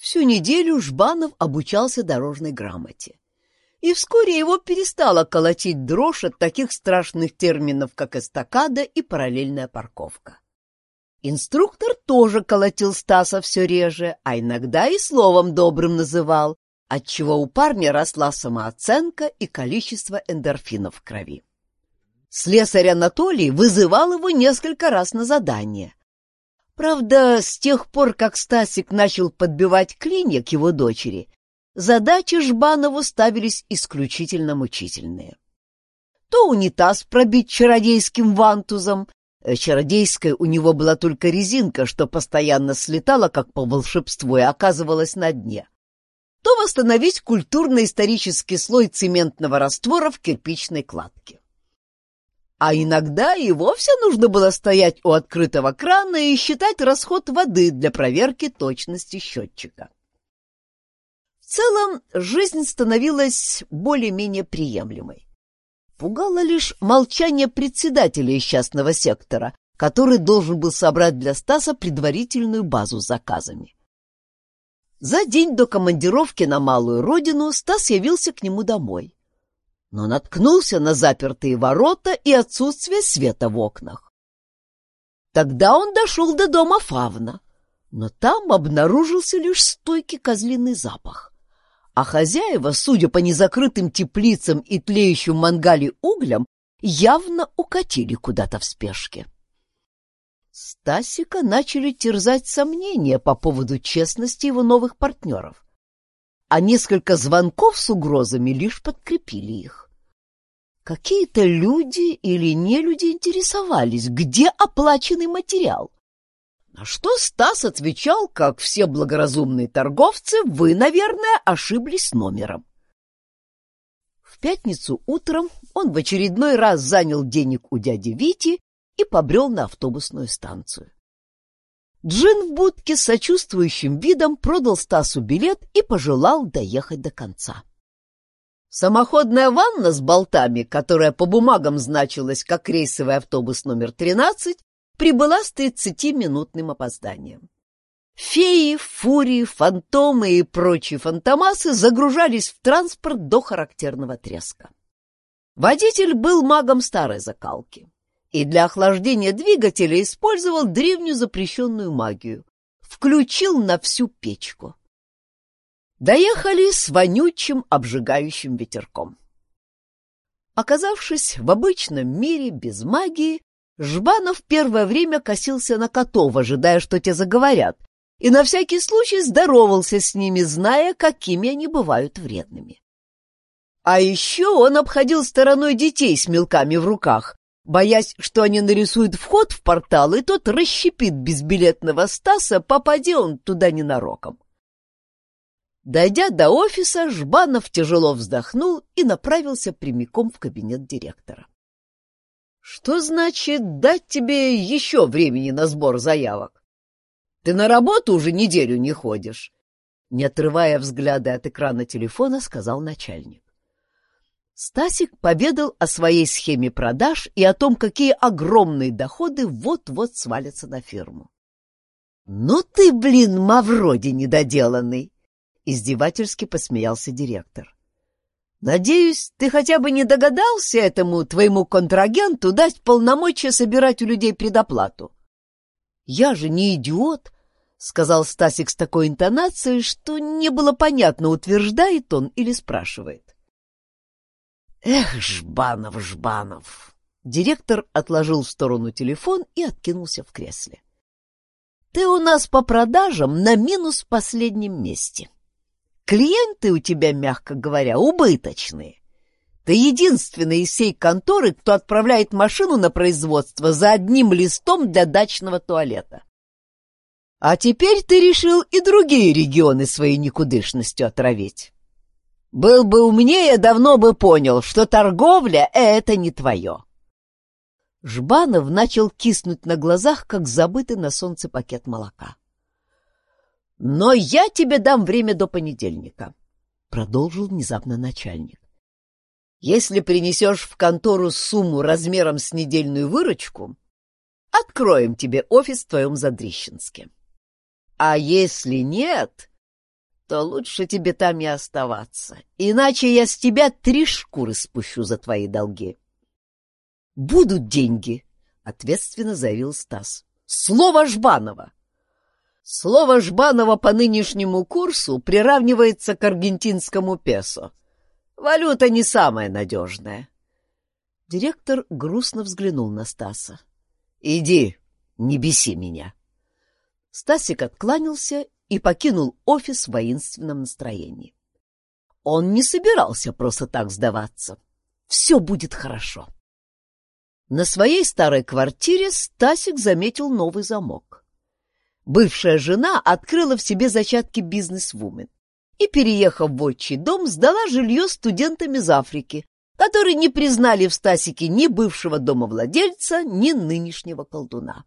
Всю неделю Жбанов обучался дорожной грамоте. И вскоре его перестала колотить дрожь от таких страшных терминов, как эстакада и параллельная парковка. Инструктор тоже колотил Стаса все реже, а иногда и словом добрым называл, отчего у парня росла самооценка и количество эндорфинов в крови. Слесарь Анатолий вызывал его несколько раз на задание. Правда, с тех пор, как Стасик начал подбивать клинья к его дочери, задачи Жбанову ставились исключительно мучительные. То унитаз пробить чародейским вантузом, Э, чародейская у него была только резинка, что постоянно слетала, как по волшебству, и оказывалась на дне. То восстановить культурно-исторический слой цементного раствора в кирпичной кладке. А иногда и вовсе нужно было стоять у открытого крана и считать расход воды для проверки точности счетчика. В целом, жизнь становилась более-менее приемлемой. Пугало лишь молчание председателя частного сектора, который должен был собрать для Стаса предварительную базу с заказами. За день до командировки на малую родину Стас явился к нему домой, но наткнулся на запертые ворота и отсутствие света в окнах. Тогда он дошел до дома Фавна, но там обнаружился лишь стойкий козлиный запах а хозяева, судя по незакрытым теплицам и тлеющим мангале углям, явно укатили куда-то в спешке. Стасика начали терзать сомнения по поводу честности его новых партнеров, а несколько звонков с угрозами лишь подкрепили их. Какие-то люди или не люди интересовались, где оплаченный материал. На что Стас отвечал, как все благоразумные торговцы, вы, наверное, ошиблись номером. В пятницу утром он в очередной раз занял денег у дяди Вити и побрел на автобусную станцию. Джин в будке с сочувствующим видом продал Стасу билет и пожелал доехать до конца. Самоходная ванна с болтами, которая по бумагам значилась как рейсовый автобус номер 13, прибыла с тридцатиминутным опозданием. Феи, фурии, фантомы и прочие фантомасы загружались в транспорт до характерного треска. Водитель был магом старой закалки и для охлаждения двигателя использовал древнюю запрещенную магию. Включил на всю печку. Доехали с вонючим обжигающим ветерком. Оказавшись в обычном мире без магии, Жбанов первое время косился на котов, ожидая, что те заговорят, и на всякий случай здоровался с ними, зная, какими они бывают вредными. А еще он обходил стороной детей с мелками в руках, боясь, что они нарисуют вход в портал, и тот расщепит безбилетного Стаса, попади он туда ненароком. Дойдя до офиса, Жбанов тяжело вздохнул и направился прямиком в кабинет директора. Что значит дать тебе еще времени на сбор заявок? Ты на работу уже неделю не ходишь. Не отрывая взгляда от экрана телефона, сказал начальник. Стасик поведал о своей схеме продаж и о том, какие огромные доходы вот-вот свалятся на фирму. «Ну ты, блин, Мавроди недоделанный!» — издевательски посмеялся директор. Надеюсь, ты хотя бы не догадался этому твоему контрагенту дать полномочия собирать у людей предоплату. Я же не идиот, сказал Стасик с такой интонацией, что не было понятно, утверждает он или спрашивает. Эх, Жбанов, Жбанов. Директор отложил в сторону телефон и откинулся в кресле. Ты у нас по продажам на минус в последнем месте. Клиенты у тебя, мягко говоря, убыточные. Ты единственный из всей конторы, кто отправляет машину на производство за одним листом для дачного туалета. А теперь ты решил и другие регионы своей никудышностью отравить. Был бы умнее, давно бы понял, что торговля — это не твое. Жбанов начал киснуть на глазах, как забытый на солнце пакет молока. Но я тебе дам время до понедельника, — продолжил внезапно начальник. Если принесешь в контору сумму размером с недельную выручку, откроем тебе офис в твоем Задрищенске. А если нет, то лучше тебе там и оставаться, иначе я с тебя три шкуры спущу за твои долги. — Будут деньги, — ответственно заявил Стас. — Слово Жбанова! Слово Жбанова по нынешнему курсу приравнивается к аргентинскому песо. Валюта не самая надежная. Директор грустно взглянул на Стаса. — Иди, не беси меня. Стасик откланялся и покинул офис в воинственном настроении. Он не собирался просто так сдаваться. Все будет хорошо. На своей старой квартире Стасик заметил новый замок. Бывшая жена открыла в себе зачатки бизнес-вумен и, переехав в отчий дом, сдала жилье студентам из Африки, которые не признали в Стасике ни бывшего домовладельца, ни нынешнего колдуна.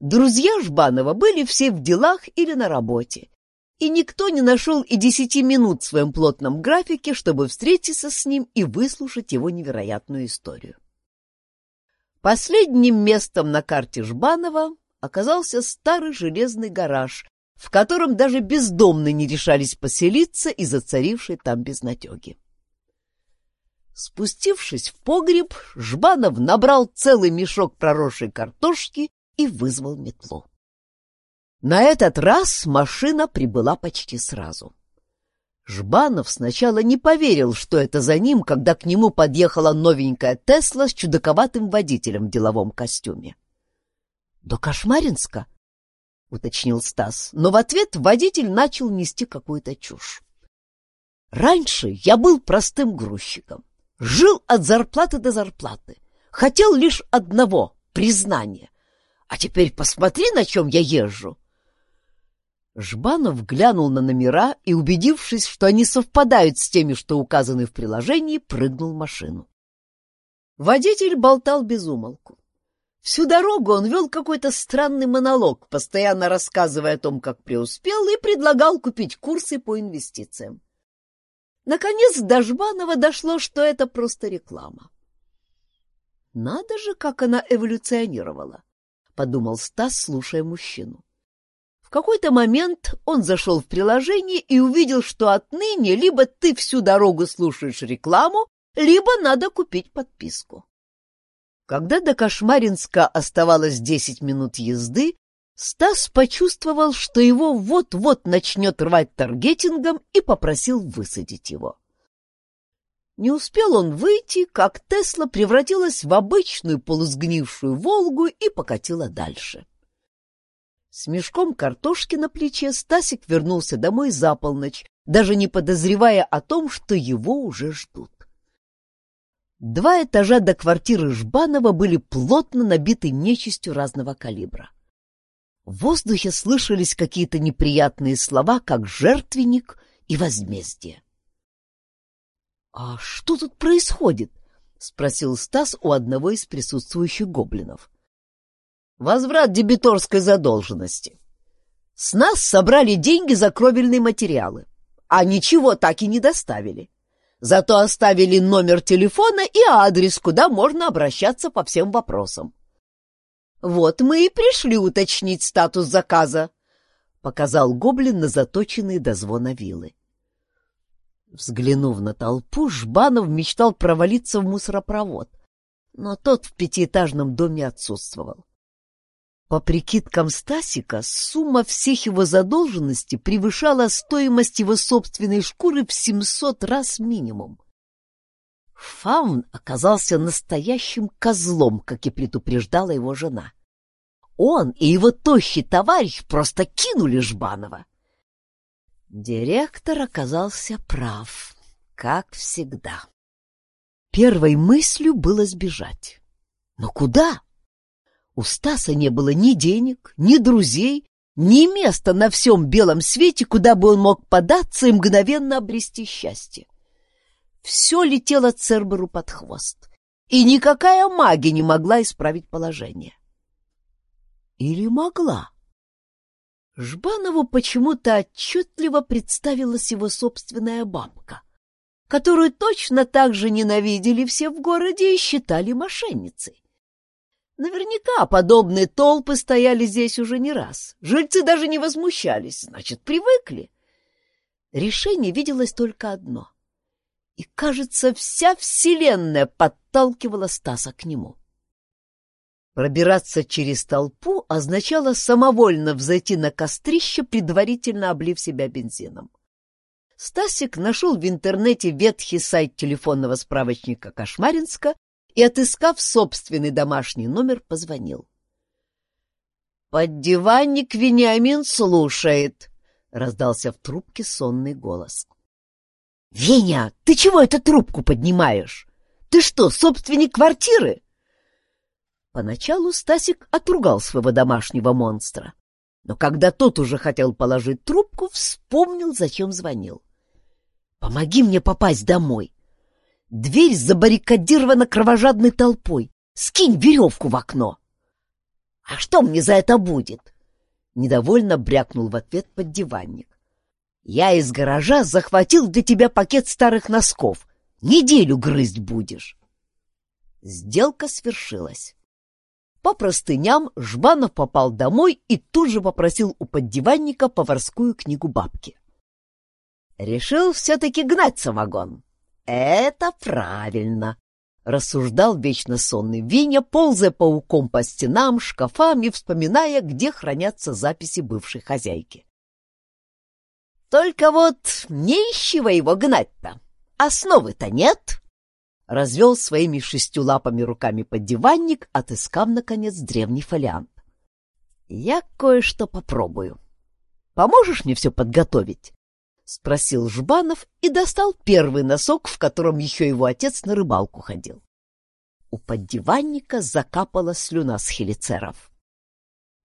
Друзья Жбанова были все в делах или на работе, и никто не нашел и десяти минут в своем плотном графике, чтобы встретиться с ним и выслушать его невероятную историю. Последним местом на карте Жбанова оказался старый железный гараж, в котором даже бездомные не решались поселиться из-за царившей там безнадеги. Спустившись в погреб, Жбанов набрал целый мешок проросшей картошки и вызвал метлу. На этот раз машина прибыла почти сразу. Жбанов сначала не поверил, что это за ним, когда к нему подъехала новенькая Тесла с чудаковатым водителем в деловом костюме. — До Кошмаринска? — уточнил Стас, но в ответ водитель начал нести какую-то чушь. — Раньше я был простым грузчиком, жил от зарплаты до зарплаты, хотел лишь одного — признания. А теперь посмотри, на чем я езжу. Жбанов глянул на номера и, убедившись, что они совпадают с теми, что указаны в приложении, прыгнул в машину. Водитель болтал без умолку. Всю дорогу он вел какой-то странный монолог, постоянно рассказывая о том, как преуспел, и предлагал купить курсы по инвестициям. Наконец до Жбанова дошло, что это просто реклама. Надо же, как она эволюционировала подумал Стас, слушая мужчину. В какой-то момент он зашел в приложение и увидел, что отныне либо ты всю дорогу слушаешь рекламу, либо надо купить подписку. Когда до Кошмаринска оставалось десять минут езды, Стас почувствовал, что его вот-вот начнет рвать таргетингом и попросил высадить его. Не успел он выйти, как Тесла превратилась в обычную полусгнившую «Волгу» и покатила дальше. С мешком картошки на плече Стасик вернулся домой за полночь, даже не подозревая о том, что его уже ждут. Два этажа до квартиры Жбанова были плотно набиты нечистью разного калибра. В воздухе слышались какие-то неприятные слова, как «жертвенник» и «возмездие». «А что тут происходит?» — спросил Стас у одного из присутствующих гоблинов. «Возврат дебиторской задолженности. С нас собрали деньги за кровельные материалы, а ничего так и не доставили. Зато оставили номер телефона и адрес, куда можно обращаться по всем вопросам. Вот мы и пришли уточнить статус заказа», — показал гоблин на заточенные до звона вилы. Взглянув на толпу, Жбанов мечтал провалиться в мусоропровод, но тот в пятиэтажном доме отсутствовал. По прикидкам Стасика, сумма всех его задолженностей превышала стоимость его собственной шкуры в 700 раз минимум. Фаун оказался настоящим козлом, как и предупреждала его жена. Он и его тощий товарищ просто кинули Жбанова. Директор оказался прав, как всегда. Первой мыслью было сбежать. Но куда? У Стаса не было ни денег, ни друзей, ни места на всем белом свете, куда бы он мог податься и мгновенно обрести счастье. Все летело Церберу под хвост, и никакая магия не могла исправить положение. Или могла? Жбанову почему-то отчетливо представилась его собственная бабка, которую точно так же ненавидели все в городе и считали мошенницей. Наверняка подобные толпы стояли здесь уже не раз. Жильцы даже не возмущались, значит, привыкли. Решение виделось только одно. И, кажется, вся вселенная подталкивала Стаса к нему. Пробираться через толпу означало самовольно взойти на кострище, предварительно облив себя бензином. Стасик нашел в интернете ветхий сайт телефонного справочника Кошмаринска и, отыскав собственный домашний номер, позвонил. «Поддиванник Вениамин слушает», — раздался в трубке сонный голос. «Веня, ты чего эту трубку поднимаешь? Ты что, собственник квартиры?» Поначалу Стасик отругал своего домашнего монстра, но когда тот уже хотел положить трубку, вспомнил, зачем звонил. «Помоги мне попасть домой. Дверь забаррикадирована кровожадной толпой. Скинь веревку в окно!» «А что мне за это будет?» Недовольно брякнул в ответ поддиванник. «Я из гаража захватил для тебя пакет старых носков. Неделю грызть будешь». Сделка свершилась. По простыням Жбанов попал домой и тут же попросил у поддиванника поварскую книгу бабки. Решил все-таки гнать самогон. Это правильно рассуждал вечно сонный Виня, ползая пауком по стенам, шкафам и вспоминая, где хранятся записи бывшей хозяйки. «Только вот нищего его гнать-то, основы-то нет!» Развел своими шестью лапами руками под диванник, отыскав, наконец, древний фолиант. «Я кое-что попробую. Поможешь мне все подготовить?» — спросил Жбанов и достал первый носок, в котором еще его отец на рыбалку ходил. У поддиванника закапала слюна с хелицеров.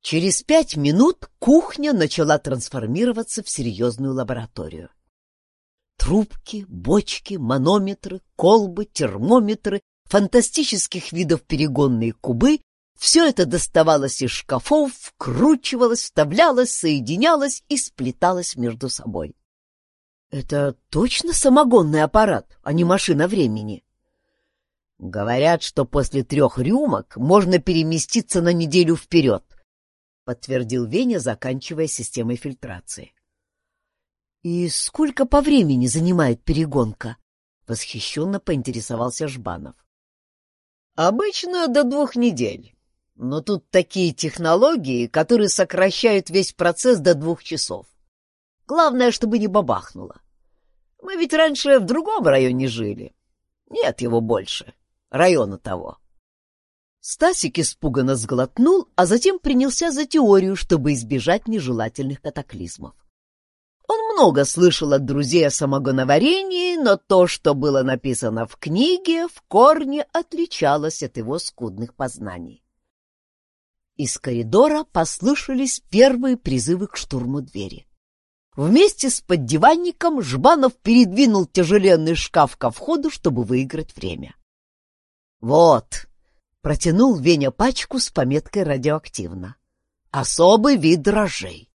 Через пять минут кухня начала трансформироваться в серьезную лабораторию. Трубки, бочки, манометры, колбы, термометры, фантастических видов перегонные кубы — все это доставалось из шкафов, вкручивалось, вставлялось, соединялось и сплеталось между собой. Это точно самогонный аппарат, а не машина времени? Говорят, что после трех рюмок можно переместиться на неделю вперед, подтвердил Веня, заканчивая системой фильтрации. И сколько по времени занимает перегонка? Восхищенно поинтересовался Жбанов. Обычно до двух недель. Но тут такие технологии, которые сокращают весь процесс до двух часов. Главное, чтобы не бабахнуло. Мы ведь раньше в другом районе жили. Нет его больше. Района того. Стасик испуганно сглотнул, а затем принялся за теорию, чтобы избежать нежелательных катаклизмов. Много слышал от друзей о самогоноварении, но то, что было написано в книге, в корне отличалось от его скудных познаний. Из коридора послышались первые призывы к штурму двери. Вместе с поддиванником Жбанов передвинул тяжеленный шкаф ко входу, чтобы выиграть время. «Вот!» — протянул Веня пачку с пометкой «Радиоактивно». «Особый вид дрожжей».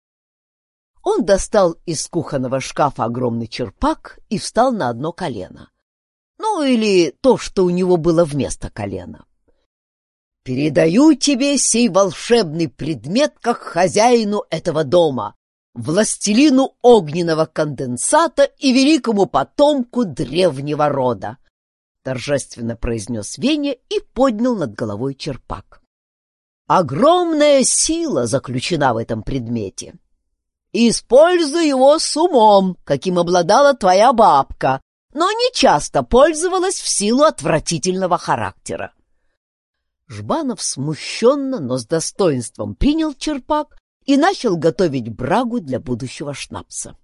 Он достал из кухонного шкафа огромный черпак и встал на одно колено. Ну, или то, что у него было вместо колена. «Передаю тебе сей волшебный предмет как хозяину этого дома», властелину огненного конденсата и великому потомку древнего рода, торжественно произнес Веня и поднял над головой черпак. Огромная сила заключена в этом предмете. Используй его с умом, каким обладала твоя бабка, но не часто пользовалась в силу отвратительного характера. Жбанов смущенно, но с достоинством принял черпак и начал готовить брагу для будущего шнапса.